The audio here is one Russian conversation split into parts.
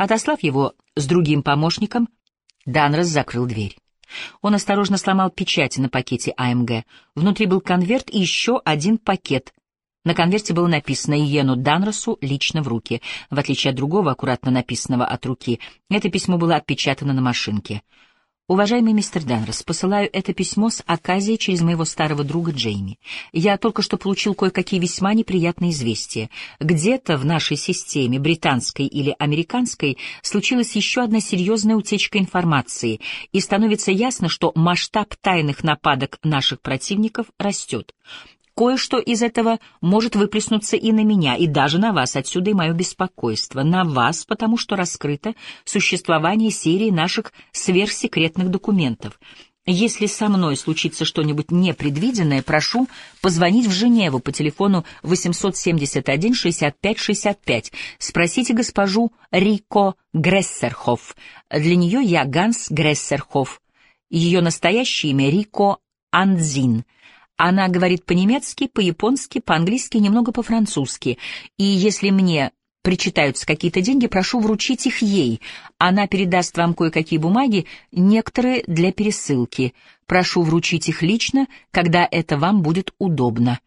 Отослав его с другим помощником, Данрос закрыл дверь. Он осторожно сломал печати на пакете АМГ. Внутри был конверт и еще один пакет. На конверте было написано Иену Данросу лично в руки. В отличие от другого, аккуратно написанного от руки, это письмо было отпечатано на машинке. Уважаемый мистер Данрос, посылаю это письмо с оказией через моего старого друга Джейми. Я только что получил кое-какие весьма неприятные известия. Где-то в нашей системе, британской или американской, случилась еще одна серьезная утечка информации, и становится ясно, что масштаб тайных нападок наших противников растет. Кое-что из этого может выплеснуться и на меня, и даже на вас, отсюда и мое беспокойство. На вас, потому что раскрыто существование серии наших сверхсекретных документов. Если со мной случится что-нибудь непредвиденное, прошу позвонить в Женеву по телефону 871-65-65. Спросите госпожу Рико Грессерхоф. Для нее я Ганс Грессерхоф. Ее настоящее имя Рико Анзин — она говорит по-немецки, по-японски, по-английски, немного по-французски. И если мне причитаются какие-то деньги, прошу вручить их ей. Она передаст вам кое-какие бумаги, некоторые для пересылки. Прошу вручить их лично, когда это вам будет удобно.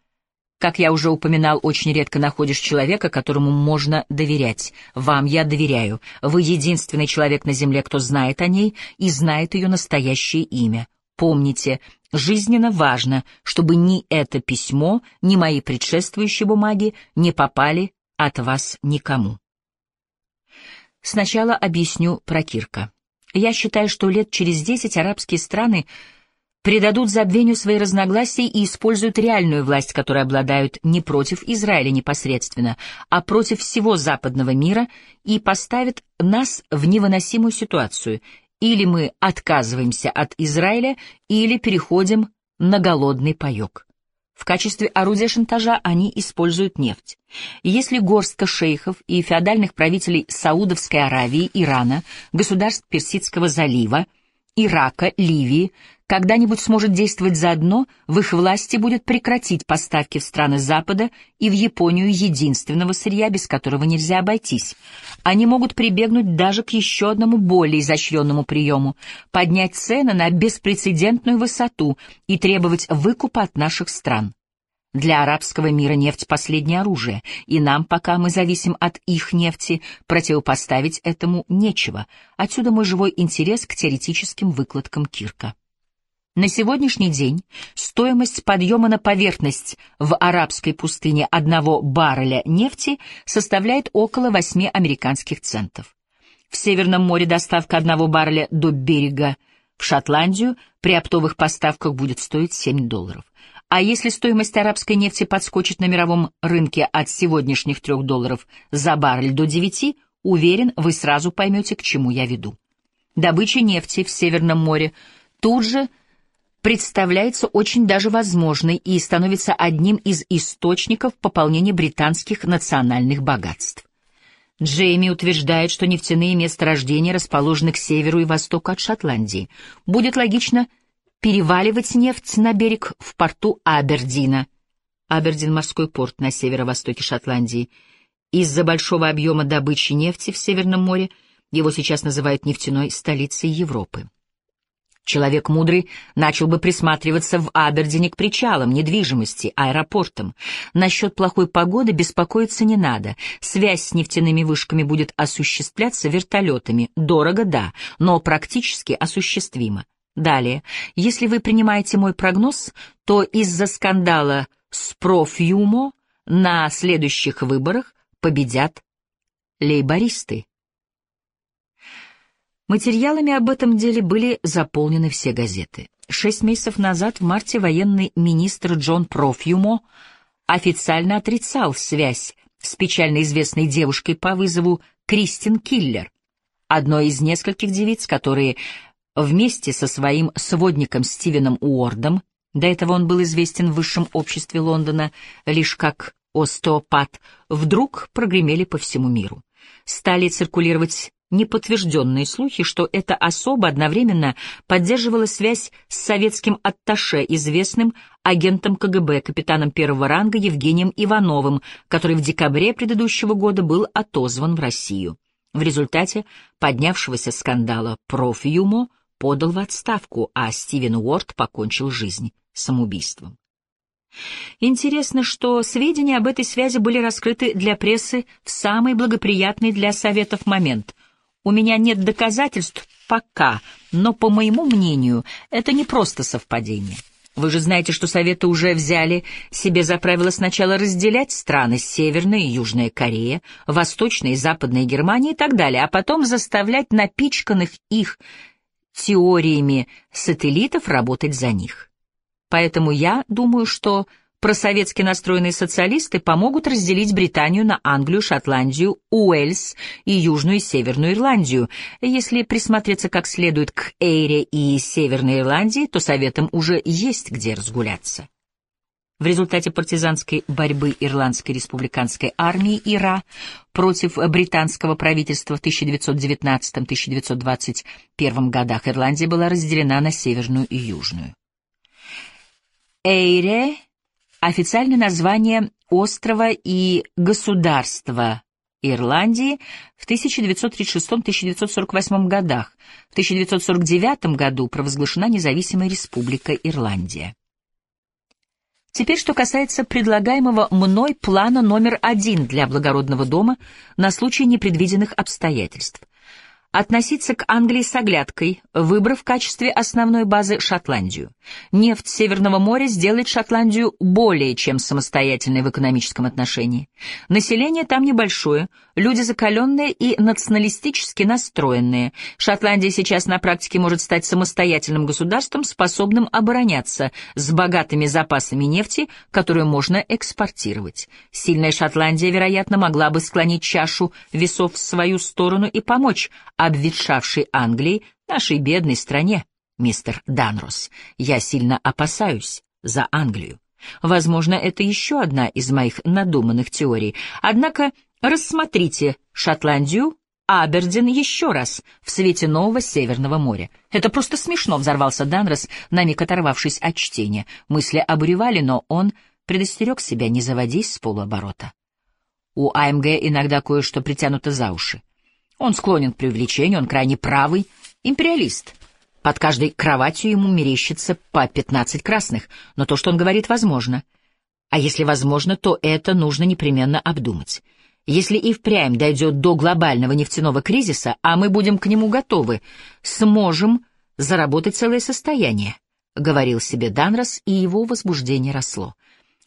Как я уже упоминал, очень редко находишь человека, которому можно доверять. Вам я доверяю. Вы единственный человек на Земле, кто знает о ней и знает ее настоящее имя. Помните, жизненно важно, чтобы ни это письмо, ни мои предшествующие бумаги не попали от вас никому. Сначала объясню про Кирка. Я считаю, что лет через десять арабские страны предадут забвению свои разногласия и используют реальную власть, которой обладают не против Израиля непосредственно, а против всего западного мира и поставят нас в невыносимую ситуацию, или мы отказываемся от Израиля, или переходим на голодный паек. В качестве орудия шантажа они используют нефть. Если горстка шейхов и феодальных правителей Саудовской Аравии, Ирана, государств Персидского залива, Ирака, Ливии когда-нибудь сможет действовать заодно, в их власти будет прекратить поставки в страны Запада и в Японию единственного сырья, без которого нельзя обойтись. Они могут прибегнуть даже к еще одному более изощренному приему — поднять цены на беспрецедентную высоту и требовать выкупа от наших стран. Для арабского мира нефть — последнее оружие, и нам, пока мы зависим от их нефти, противопоставить этому нечего. Отсюда мой живой интерес к теоретическим выкладкам Кирка. На сегодняшний день стоимость подъема на поверхность в арабской пустыне одного барреля нефти составляет около 8 американских центов. В Северном море доставка одного барреля до берега в Шотландию при оптовых поставках будет стоить 7 долларов. А если стоимость арабской нефти подскочит на мировом рынке от сегодняшних 3 долларов за баррель до 9, уверен, вы сразу поймете, к чему я веду. Добыча нефти в Северном море тут же – представляется очень даже возможной и становится одним из источников пополнения британских национальных богатств. Джейми утверждает, что нефтяные месторождения расположены к северу и востоку от Шотландии. Будет логично переваливать нефть на берег в порту Абердина. Абердин — морской порт на северо-востоке Шотландии. Из-за большого объема добычи нефти в Северном море его сейчас называют нефтяной столицей Европы. Человек мудрый начал бы присматриваться в Абердине к причалам, недвижимости, аэропортам. Насчет плохой погоды беспокоиться не надо. Связь с нефтяными вышками будет осуществляться вертолетами. Дорого, да, но практически осуществимо. Далее, если вы принимаете мой прогноз, то из-за скандала с профюмо на следующих выборах победят лейбористы. Материалами об этом деле были заполнены все газеты. Шесть месяцев назад, в марте, военный министр Джон Профьюмо официально отрицал связь с печально известной девушкой по вызову Кристин Киллер, одной из нескольких девиц, которые вместе со своим сводником Стивеном Уордом, до этого он был известен в высшем обществе Лондона лишь как остеопат, вдруг прогремели по всему миру. Стали циркулировать неподтвержденные слухи, что эта особа одновременно поддерживала связь с советским атташе, известным агентом КГБ, капитаном первого ранга Евгением Ивановым, который в декабре предыдущего года был отозван в Россию. В результате поднявшегося скандала профюмо подал в отставку, а Стивен Уорд покончил жизнь самоубийством. Интересно, что сведения об этой связи были раскрыты для прессы в самый благоприятный для Советов момент. У меня нет доказательств пока, но, по моему мнению, это не просто совпадение. Вы же знаете, что Советы уже взяли себе за правило сначала разделять страны Северная и Южная Корея, Восточная и Западная Германия и так далее, а потом заставлять напичканных их теориями сателлитов работать за них. Поэтому я думаю, что просоветски настроенные социалисты помогут разделить Британию на Англию, Шотландию, Уэльс и Южную и Северную Ирландию. Если присмотреться как следует к Эйре и Северной Ирландии, то советам уже есть где разгуляться. В результате партизанской борьбы Ирландской республиканской армии ИРА против британского правительства в 1919-1921 годах Ирландия была разделена на Северную и Южную. Эйре — официальное название острова и государства Ирландии в 1936-1948 годах. В 1949 году провозглашена независимая республика Ирландия. Теперь, что касается предлагаемого мной плана номер один для благородного дома на случай непредвиденных обстоятельств относиться к Англии с оглядкой, выбрав в качестве основной базы Шотландию. Нефть Северного моря сделает Шотландию более чем самостоятельной в экономическом отношении. Население там небольшое, люди закаленные и националистически настроенные. Шотландия сейчас на практике может стать самостоятельным государством, способным обороняться, с богатыми запасами нефти, которую можно экспортировать. Сильная Шотландия, вероятно, могла бы склонить чашу весов в свою сторону и помочь обветшавшей Англии, нашей бедной стране, мистер Данрос. Я сильно опасаюсь за Англию. Возможно, это еще одна из моих надуманных теорий. Однако рассмотрите Шотландию, Абердин еще раз в свете нового Северного моря. Это просто смешно, взорвался Данрос, на миг оторвавшись от чтения. Мысли обуревали, но он предостерег себя, не заводись с полуоборота. У АМГ иногда кое-что притянуто за уши. Он склонен к привлечению, он крайне правый, империалист. Под каждой кроватью ему мерещится по пятнадцать красных, но то, что он говорит, возможно. А если возможно, то это нужно непременно обдумать. Если и впрямь дойдет до глобального нефтяного кризиса, а мы будем к нему готовы, сможем заработать целое состояние, — говорил себе Данрос, и его возбуждение росло.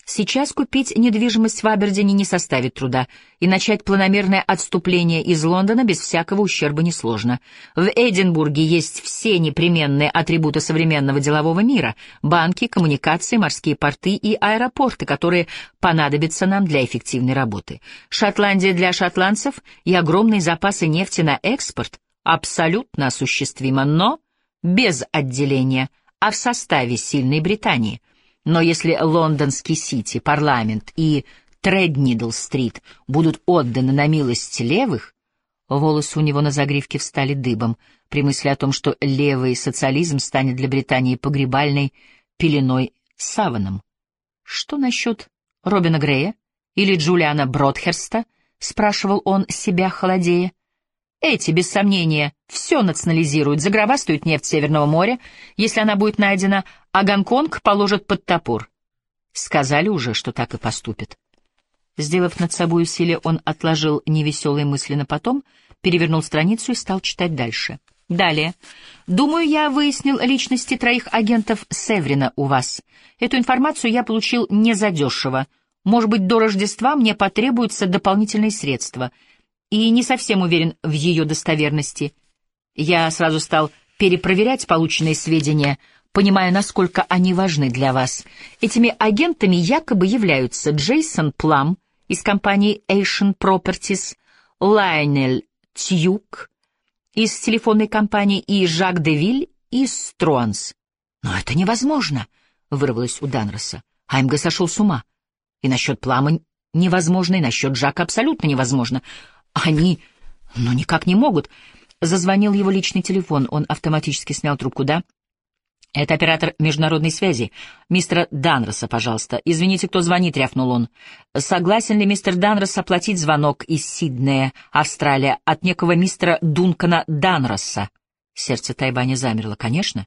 Сейчас купить недвижимость в Абердине не составит труда, и начать планомерное отступление из Лондона без всякого ущерба несложно. В Эдинбурге есть все непременные атрибуты современного делового мира — банки, коммуникации, морские порты и аэропорты, которые понадобятся нам для эффективной работы. Шотландия для шотландцев и огромные запасы нефти на экспорт абсолютно осуществимо, но без отделения, а в составе сильной Британии — но если лондонский Сити, парламент и Треднидл-стрит будут отданы на милость левых, волосы у него на загривке встали дыбом при мысли о том, что левый социализм станет для Британии погребальной пеленой саваном. Что насчет Робина Грея или Джулиана Бродхерста? — спрашивал он себя, холодея. Эти, без сомнения, все национализируют, загробастают нефть Северного моря, если она будет найдена, а Гонконг положат под топор. Сказали уже, что так и поступят. Сделав над собой усилие, он отложил невеселые мысли на потом, перевернул страницу и стал читать дальше. Далее. Думаю, я выяснил личности троих агентов Севрина у вас. Эту информацию я получил незадешево. Может быть, до Рождества мне потребуются дополнительные средства — и не совсем уверен в ее достоверности. Я сразу стал перепроверять полученные сведения, понимая, насколько они важны для вас. Этими агентами якобы являются Джейсон Плам из компании Asian Properties, Лайнель Тьюк из телефонной компании и Жак Девиль из Труанс. «Но это невозможно!» — вырвалось у Данроса. АМГ сошел с ума. И насчет Плама невозможно, и насчет Жака абсолютно невозможно. Они... ну никак не могут. Зазвонил его личный телефон. Он автоматически снял трубку, да? Это оператор международной связи. Мистера Данроса, пожалуйста. Извините, кто звонит, рявкнул он. Согласен ли мистер Данрос оплатить звонок из Сиднея, Австралия, от некого мистера Дункана Данроса? Сердце Тайбани замерло. Конечно.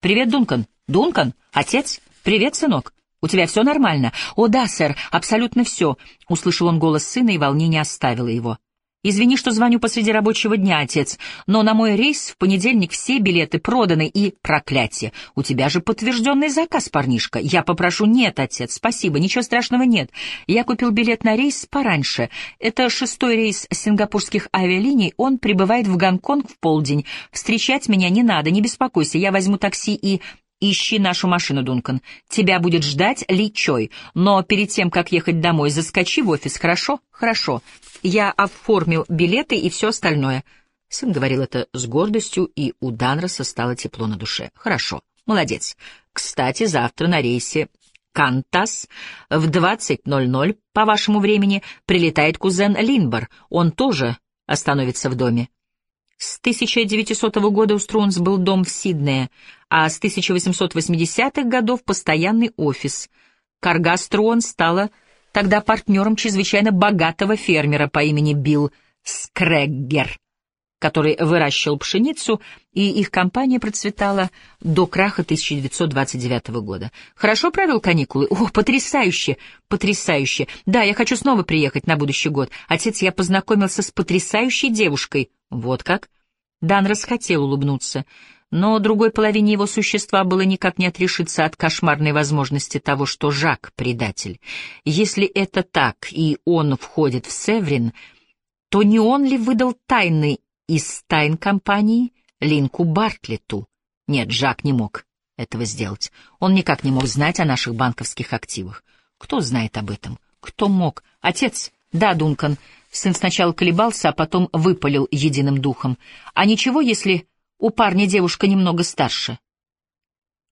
Привет, Дункан. Дункан? Отец? Привет, сынок. У тебя все нормально? О, да, сэр, абсолютно все. Услышал он голос сына, и волнение оставило его. Извини, что звоню посреди рабочего дня, отец, но на мой рейс в понедельник все билеты проданы и проклятие. У тебя же подтвержденный заказ, парнишка. Я попрошу... Нет, отец, спасибо, ничего страшного нет. Я купил билет на рейс пораньше. Это шестой рейс сингапурских авиалиний. Он прибывает в Гонконг в полдень. Встречать меня не надо, не беспокойся. Я возьму такси и... Ищи нашу машину, Дункан. Тебя будет ждать Ли Чой. Но перед тем, как ехать домой, заскочи в офис, хорошо? Хорошо. Я оформил билеты и все остальное. Сын говорил это с гордостью, и у Данроса стало тепло на душе. Хорошо, молодец. Кстати, завтра на рейсе Кантас в 20.00 по вашему времени прилетает кузен Линбор. Он тоже остановится в доме. С 1900 года у Струнс был дом в Сиднее, а с 1880-х годов постоянный офис. Карга Струн стала тогда партнером чрезвычайно богатого фермера по имени Билл Скреггер, который выращивал пшеницу, и их компания процветала до краха 1929 года. Хорошо провел каникулы? О, потрясающе! Потрясающе! Да, я хочу снова приехать на будущий год. Отец, я познакомился с потрясающей девушкой. Вот как? Дан расхотел улыбнуться — но другой половине его существа было никак не отрешиться от кошмарной возможности того, что Жак — предатель. Если это так, и он входит в Севрин, то не он ли выдал тайны из тайн компании Линку Бартлету? Нет, Жак не мог этого сделать. Он никак не мог знать о наших банковских активах. Кто знает об этом? Кто мог? Отец? Да, Дункан. Сын сначала колебался, а потом выпалил единым духом. А ничего, если у парня девушка немного старше.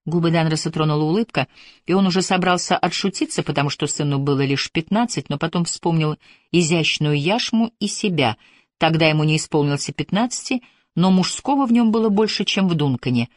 Губы Данроса тронула улыбка, и он уже собрался отшутиться, потому что сыну было лишь пятнадцать, но потом вспомнил изящную яшму и себя. Тогда ему не исполнился пятнадцати, но мужского в нем было больше, чем в Дункане.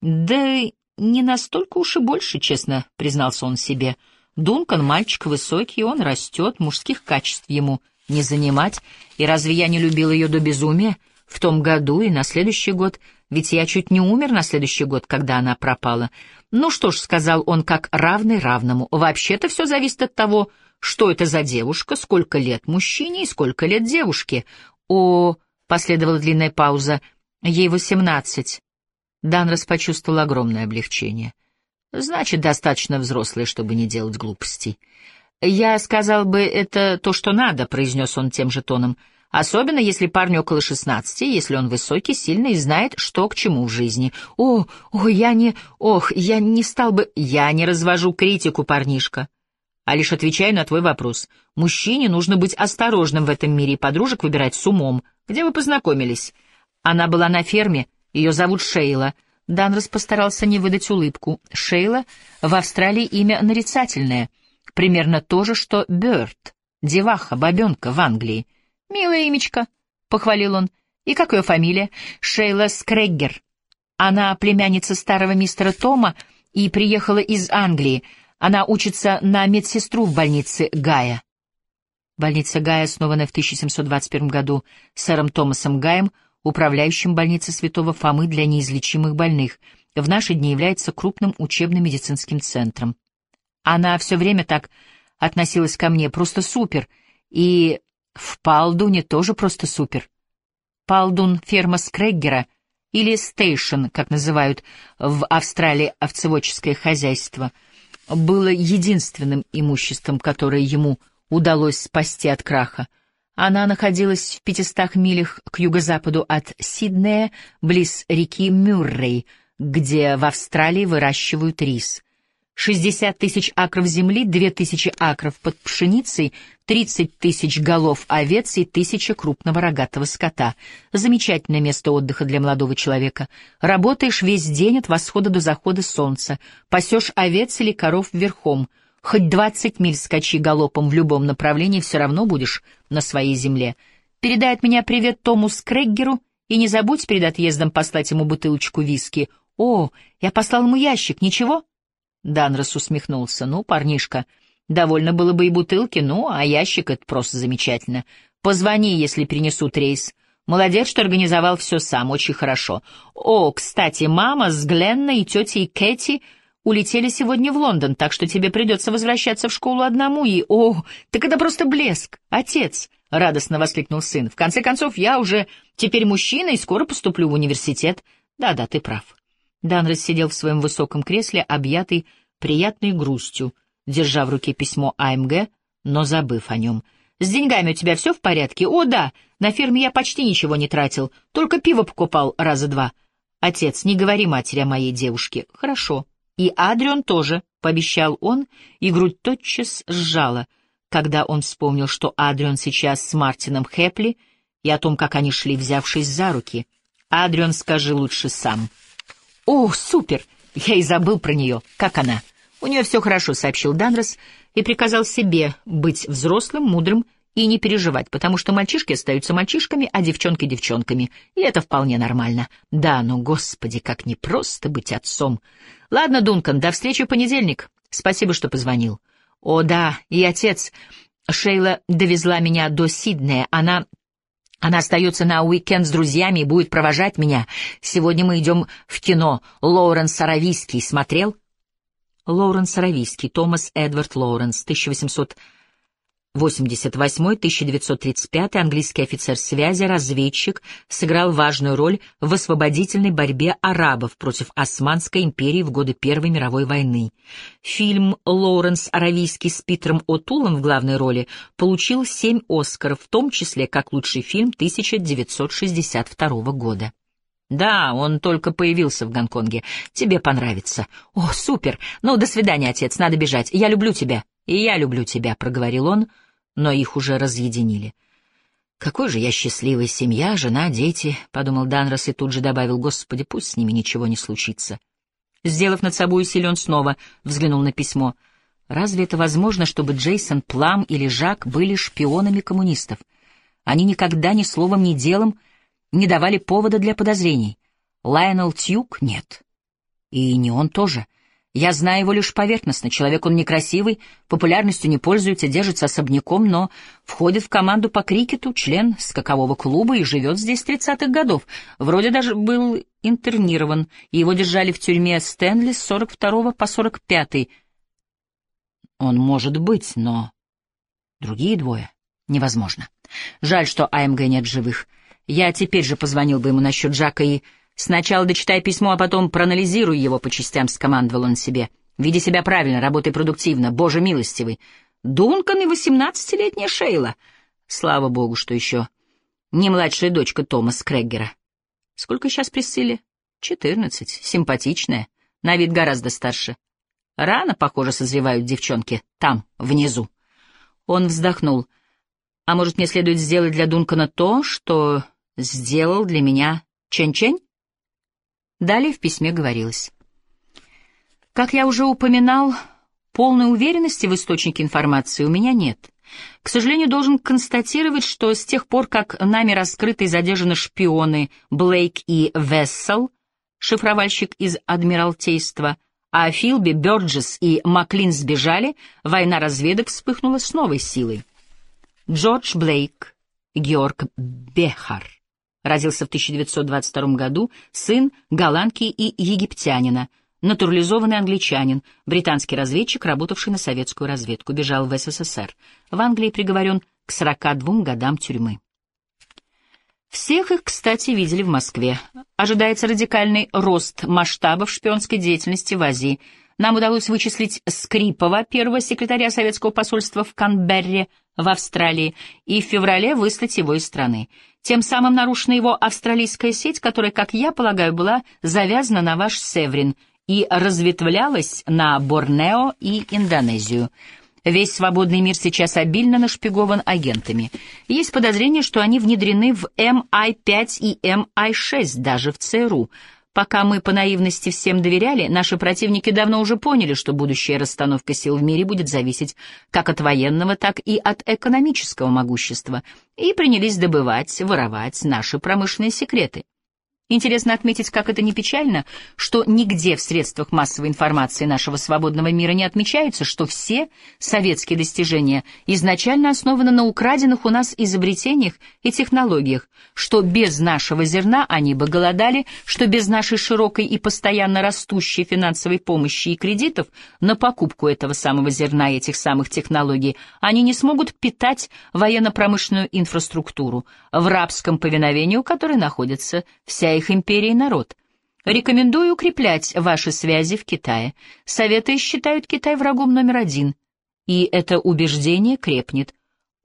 Да не настолько уж и больше, честно признался он себе. Дункан мальчик высокий, он растет, мужских качеств ему не занимать, и разве я не любил ее до безумия? В том году и на следующий год, ведь я чуть не умер на следующий год, когда она пропала. Ну что ж, — сказал он, как равный равному, — вообще-то все зависит от того, что это за девушка, сколько лет мужчине и сколько лет девушке. О, — последовала длинная пауза, — ей восемнадцать. Данрос почувствовал огромное облегчение. Значит, достаточно взрослый, чтобы не делать глупостей. «Я сказал бы, это то, что надо», — произнес он тем же тоном, — Особенно, если парню около шестнадцати, если он высокий, сильный и знает, что к чему в жизни. О, о, я не... Ох, я не стал бы... Я не развожу критику, парнишка, а лишь отвечаю на твой вопрос. Мужчине нужно быть осторожным в этом мире и подружек выбирать с умом. Где вы познакомились? Она была на ферме, ее зовут Шейла. Данрос постарался не выдать улыбку. Шейла в Австралии имя нарицательное. Примерно то же, что Бёрд, деваха, бабенка в Англии. «Милое имечко», — похвалил он. «И как ее фамилия?» «Шейла Скреггер. Она племянница старого мистера Тома и приехала из Англии. Она учится на медсестру в больнице Гая». Больница Гая, основанная в 1721 году сэром Томасом Гаем, управляющим больницей Святого Фомы для неизлечимых больных, в наши дни является крупным учебно-медицинским центром. Она все время так относилась ко мне, просто супер, и в Палдуне тоже просто супер. Палдун — ферма Скреггера, или стейшн, как называют в Австралии овцеводческое хозяйство, было единственным имуществом, которое ему удалось спасти от краха. Она находилась в пятистах милях к юго-западу от Сиднея, близ реки Мюррей, где в Австралии выращивают рис. 60 тысяч акров земли, 2 тысячи акров под пшеницей, 30 тысяч голов овец и тысяча крупного рогатого скота. Замечательное место отдыха для молодого человека. Работаешь весь день от восхода до захода солнца, пасешь овец или коров верхом. Хоть 20 миль скачи галопом в любом направлении, все равно будешь на своей земле. Передай от меня привет Тому Скреггеру и не забудь перед отъездом послать ему бутылочку виски. «О, я послал ему ящик, ничего?» Данрос усмехнулся. «Ну, парнишка, довольно было бы и бутылки, ну, а ящик — это просто замечательно. Позвони, если принесут рейс. Молодец, что организовал все сам, очень хорошо. О, кстати, мама с Гленной и тетей Кэти улетели сегодня в Лондон, так что тебе придется возвращаться в школу одному и... О, так это просто блеск! Отец!» — радостно воскликнул сын. «В конце концов, я уже теперь мужчина и скоро поступлю в университет. Да-да, ты прав». Данрос сидел в своем высоком кресле, объятый приятной грустью, держа в руке письмо АМГ, но забыв о нем. «С деньгами у тебя все в порядке?» «О, да, на ферме я почти ничего не тратил, только пиво покупал раза два». «Отец, не говори матери о моей девушке». «Хорошо». «И Адрион тоже», — пообещал он, и грудь тотчас сжала, когда он вспомнил, что Адрион сейчас с Мартином Хэпли и о том, как они шли, взявшись за руки. «Адрион, скажи лучше сам». «О, супер! Я и забыл про нее. Как она?» «У нее все хорошо», — сообщил Данрос и приказал себе быть взрослым, мудрым и не переживать, потому что мальчишки остаются мальчишками, а девчонки — девчонками, и это вполне нормально. Да, но, господи, как непросто быть отцом. Ладно, Дункан, до встречи в понедельник. Спасибо, что позвонил. О, да, и отец. Шейла довезла меня до Сиднея. Она она остается на уикенд с друзьями и будет провожать меня. Сегодня мы идем в кино. Лоуренс Аравийский смотрел? Лоуренс Аравийский, Томас Эдвард Лоуренс, 1888-1935, английский офицер связи, разведчик, сыграл важную роль в освободительной борьбе арабов против Османской империи в годы Первой мировой войны. Фильм «Лоуренс Аравийский» с Питером О'Тулом в главной роли получил семь «Оскаров», в том числе как лучший фильм 1962 года. Да, он только появился в Гонконге. Тебе понравится. О, супер. Ну, до свидания, отец, надо бежать. Я люблю тебя. И я люблю тебя, проговорил он, но их уже разъединили. Какой же я счастливый, семья, жена, дети, подумал Данрос и тут же добавил: Господи, пусть с ними ничего не случится. Сделав над собой усилие, он снова взглянул на письмо. Разве это возможно, чтобы Джейсон Плам или Жак были шпионами коммунистов? Они никогда ни словом, ни делом не давали повода для подозрений. Лайонел Тьюк — нет. И не он тоже. Я знаю его лишь поверхностно. Человек он некрасивый, популярностью не пользуется, держится особняком, но входит в команду по крикету, член скакового клуба и живет здесь с тридцатых годов. Вроде даже был интернирован, и его держали в тюрьме Стэнли с 42 по 45. Он может быть, но другие двое невозможно. Жаль, что АМГ нет живых. Я теперь же позвонил бы ему насчет Джака и... Сначала дочитай письмо, а потом проанализируй его по частям, — скомандовал он себе. Веди себя правильно, работай продуктивно, боже милостивый. Дункан и восемнадцатилетняя Шейла. Слава богу, что еще не младшая дочка Томас Крэггера. Сколько сейчас Присцилле? Четырнадцать. Симпатичная. На вид гораздо старше. Рано, похоже, созревают девчонки. Там, внизу. Он вздохнул. А может, мне следует сделать для Дункана то, что сделал для меня Чень-Чень? Далее в письме говорилось. Как я уже упоминал, полной уверенности в источнике информации у меня нет. К сожалению, должен констатировать, что с тех пор, как нами раскрыты и задержаны шпионы Блейк и Вессел, шифровальщик из Адмиралтейства, а Филби, Бёрджес и Маклин сбежали, война разведок вспыхнула с новой силой. Джордж Блейк, Георг Бехар, родился в 1922 году, сын голландки и египтянина, натурализованный англичанин, британский разведчик, работавший на советскую разведку, бежал в СССР. В Англии приговорен к 42 годам тюрьмы. Всех их, кстати, видели в Москве. Ожидается радикальный рост масштабов шпионской деятельности в Азии. Нам удалось вычислить Скрипова, первого секретаря советского посольства в Канберре, в Австралии, и в феврале выслать его из страны. Тем самым нарушена его австралийская сеть, которая, как я полагаю, была завязана на ваш Севрин и разветвлялась на Борнео и Индонезию. Весь свободный мир сейчас обильно нашпигован агентами. Есть подозрение, что они внедрены в МИ-5 и МИ-6, даже в ЦРУ — Пока мы по наивности всем доверяли, наши противники давно уже поняли, что будущая расстановка сил в мире будет зависеть как от военного, так и от экономического могущества, и принялись добывать, воровать наши промышленные секреты. Интересно отметить, как это не печально, что нигде в средствах массовой информации нашего свободного мира не отмечается, что все советские достижения изначально основаны на украденных у нас изобретениях и технологиях, что без нашего зерна они бы голодали, что без нашей широкой и постоянно растущей финансовой помощи и кредитов на покупку этого самого зерна и этих самых технологий они не смогут питать военно-промышленную инфраструктуру, в рабском повиновении у которой находится вся их империи народ. Рекомендую укреплять ваши связи в Китае. Советы считают Китай врагом номер один. И это убеждение крепнет.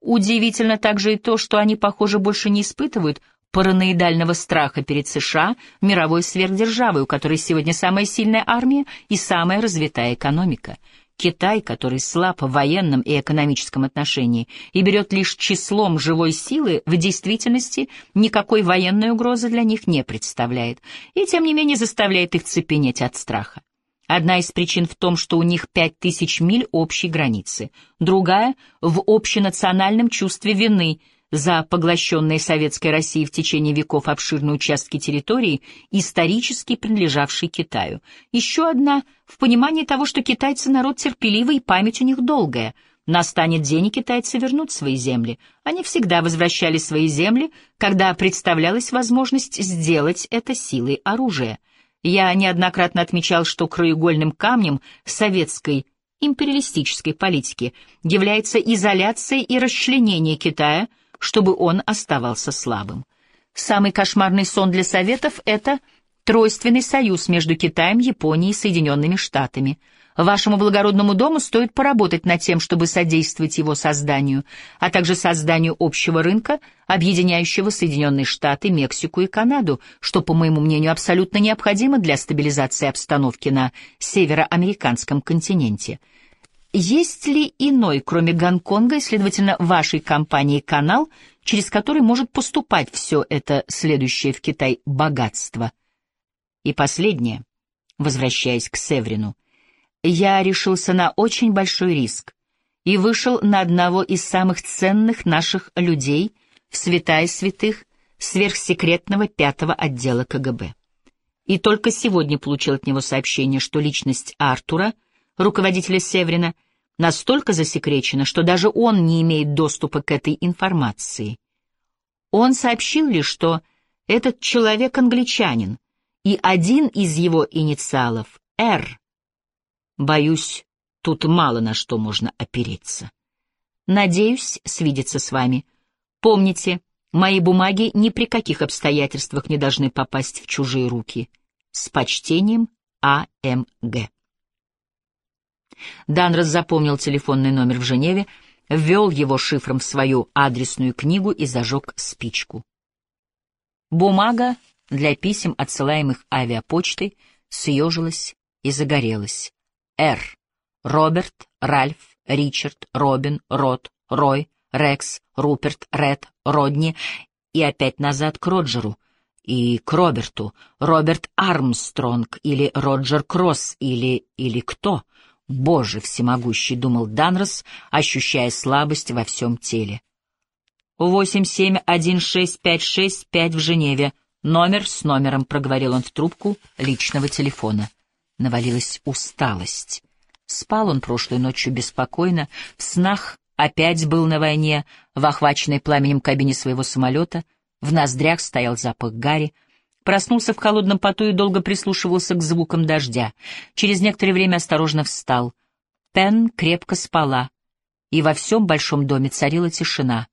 Удивительно также и то, что они, похоже, больше не испытывают параноидального страха перед США, мировой сверхдержавой, у которой сегодня самая сильная армия и самая развитая экономика. Китай, который слаб в военном и экономическом отношении и берет лишь числом живой силы, в действительности никакой военной угрозы для них не представляет, и тем не менее заставляет их цепенеть от страха. Одна из причин в том, что у них пять тысяч миль общей границы, другая — в общенациональном чувстве вины — за поглощенные Советской Россией в течение веков обширные участки территории, исторически принадлежавшей Китаю. Еще одна — в понимании того, что китайцы народ терпеливый и память у них долгая. Настанет день, и китайцы вернут свои земли. Они всегда возвращали свои земли, когда представлялась возможность сделать это силой оружия. Я неоднократно отмечал, что краеугольным камнем советской империалистической политики является изоляция и расчленение Китая — чтобы он оставался слабым. Самый кошмарный сон для Советов — это тройственный союз между Китаем, Японией и Соединенными Штатами. Вашему благородному дому стоит поработать над тем, чтобы содействовать его созданию, а также созданию общего рынка, объединяющего Соединенные Штаты, Мексику и Канаду, что, по моему мнению, абсолютно необходимо для стабилизации обстановки на североамериканском континенте. Есть ли иной, кроме Гонконга и, следовательно, вашей компании, канал, через который может поступать все это следующее в Китай богатство? И последнее, возвращаясь к Севрину, я решился на очень большой риск и вышел на одного из самых ценных наших людей в святая святых сверхсекретного пятого отдела КГБ. И только сегодня получил от него сообщение, что личность Артура — руководителя Севрина, настолько засекречена, что даже он не имеет доступа к этой информации. Он сообщил лишь, что этот человек англичанин, и один из его инициалов — «Р». Боюсь, тут мало на что можно опереться. Надеюсь свидеться с вами. Помните, мои бумаги ни при каких обстоятельствах не должны попасть в чужие руки. С почтением, А.М.Г. Данрос запомнил телефонный номер в Женеве, ввел его шифром в свою адресную книгу и зажег спичку. Бумага для писем, отсылаемых авиапочтой, съежилась и загорелась. Р. Роберт, Ральф, Ричард, Робин, Рот, Рой, Рекс, Руперт, Ред, Родни и опять назад к Роджеру и к Роберту. Роберт Армстронг или Роджер Кросс или... или кто? Боже всемогущий, думал Данрос, ощущая слабость во всем теле. Восемь семь один шесть пять шесть пять в Женеве. Номер с номером, проговорил он в трубку личного телефона. Навалилась усталость. Спал он прошлой ночью беспокойно, в снах опять был на войне, в охваченной пламенем кабине своего самолета, в ноздрях стоял запах гари, Проснулся в холодном поту и долго прислушивался к звукам дождя. Через некоторое время осторожно встал. Пен крепко спала, и во всем большом доме царила тишина.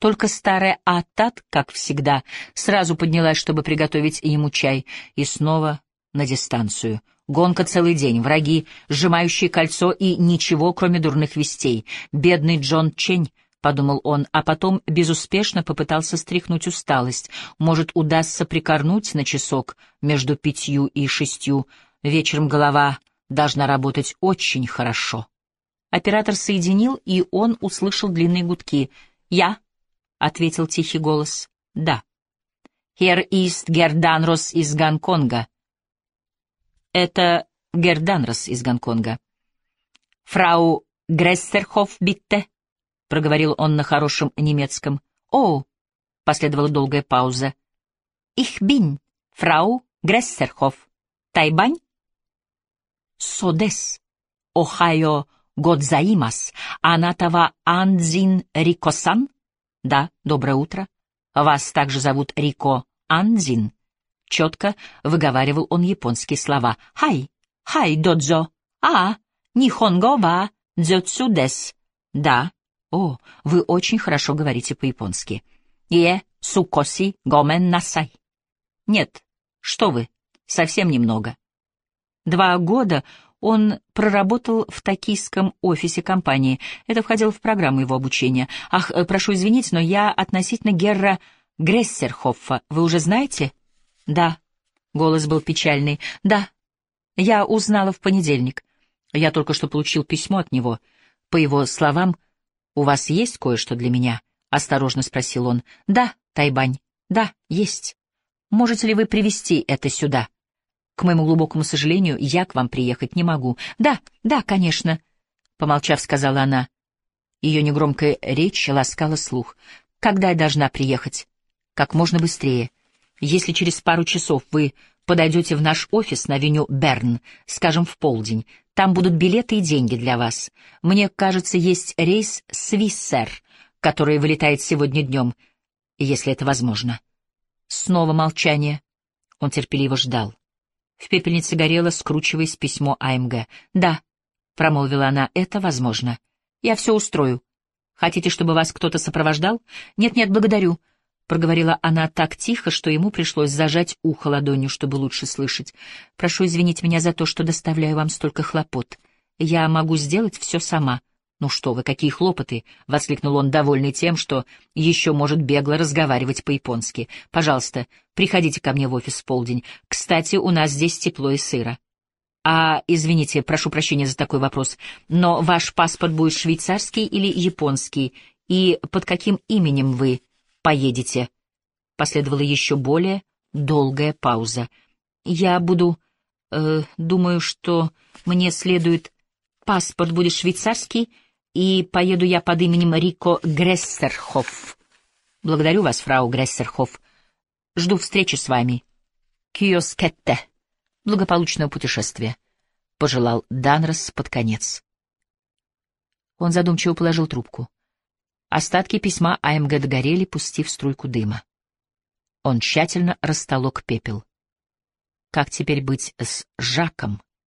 Только старая Атат, как всегда, сразу поднялась, чтобы приготовить ему чай, и снова на дистанцию. Гонка целый день, враги, сжимающие кольцо и ничего, кроме дурных вестей. Бедный Джон Чень — подумал он, а потом безуспешно попытался стряхнуть усталость. Может, удастся прикорнуть на часок между пятью и шестью. Вечером голова должна работать очень хорошо. Оператор соединил, и он услышал длинные гудки. «Я?» — ответил тихий голос. «Да». «Хер ист Герданрос из Гонконга». «Это Герданрос из Гонконга». «Фрау Грессерхоф, битте?» — проговорил он на хорошем немецком. «О!» — последовала долгая пауза. «Ich bin Фрау Грессерхоф. Тайбань? Содес. Охайо Годзаимас. Анатова Анзин Рикосан? Да, доброе утро. Вас также зовут Рико Анзин. Четко выговаривал он японские слова. Хай, хай, додзо. А, нихонго ва дзёцудес. Да. О, вы очень хорошо говорите по-японски. Е, сукоси, гомен насай. Нет, что вы, совсем немного. Два года он проработал в токийском офисе компании. Это входило в программу его обучения. Ах, э, прошу извинить, но я относительно Герра Грессерхоффа. Вы уже знаете? Да. Голос был печальный. Да. Я узнала в понедельник. Я только что получил письмо от него. По его словам, «У вас есть кое-что для меня?» — осторожно спросил он. «Да, Тайбань, да, есть. Можете ли вы привезти это сюда?» К моему глубокому сожалению, я к вам приехать не могу. Да, да, конечно, помолчав, сказала она. Ее негромкая речь ласкала слух. Когда я должна приехать? Как можно быстрее. Если через пару часов вы подойдете в наш офис на авеню Берн, скажем, в полдень, там будут билеты и деньги для вас. Мне кажется, есть рейс Свиссер, который вылетает сегодня днем, если это возможно. Снова молчание. Он терпеливо ждал. В пепельнице горело, скручиваясь письмо АМГ. «Да», — промолвила она, — «это возможно. Я все устрою. Хотите, чтобы вас кто-то сопровождал? Нет-нет, благодарю», — проговорила она так тихо, что ему пришлось зажать ухо ладонью, чтобы лучше слышать. «Прошу извинить меня за то, что доставляю вам столько хлопот. Я могу сделать все сама». «Ну что вы, какие хлопоты!» — воскликнул он, довольный тем, что еще может бегло разговаривать по-японски. «Пожалуйста, приходите ко мне в офис в полдень. Кстати, у нас здесь тепло и сыро». «А, извините, прошу прощения за такой вопрос, но ваш паспорт будет швейцарский или японский? И под каким именем вы поедете?» Последовала еще более долгая пауза. «Я буду... Э, думаю, что мне следует... Паспорт будет швейцарский, и поеду я под именем Рико Грессерхоф. Благодарю вас, фрау Грессерхоф. Жду встречи с вами. Киоскетте. Благополучного путешествия. Пожелал Данрос под конец. Он задумчиво положил трубку. Остатки письма АМГ догорели, пустив струйку дыма. Он тщательно растолок пепел. Как теперь быть с Жаком?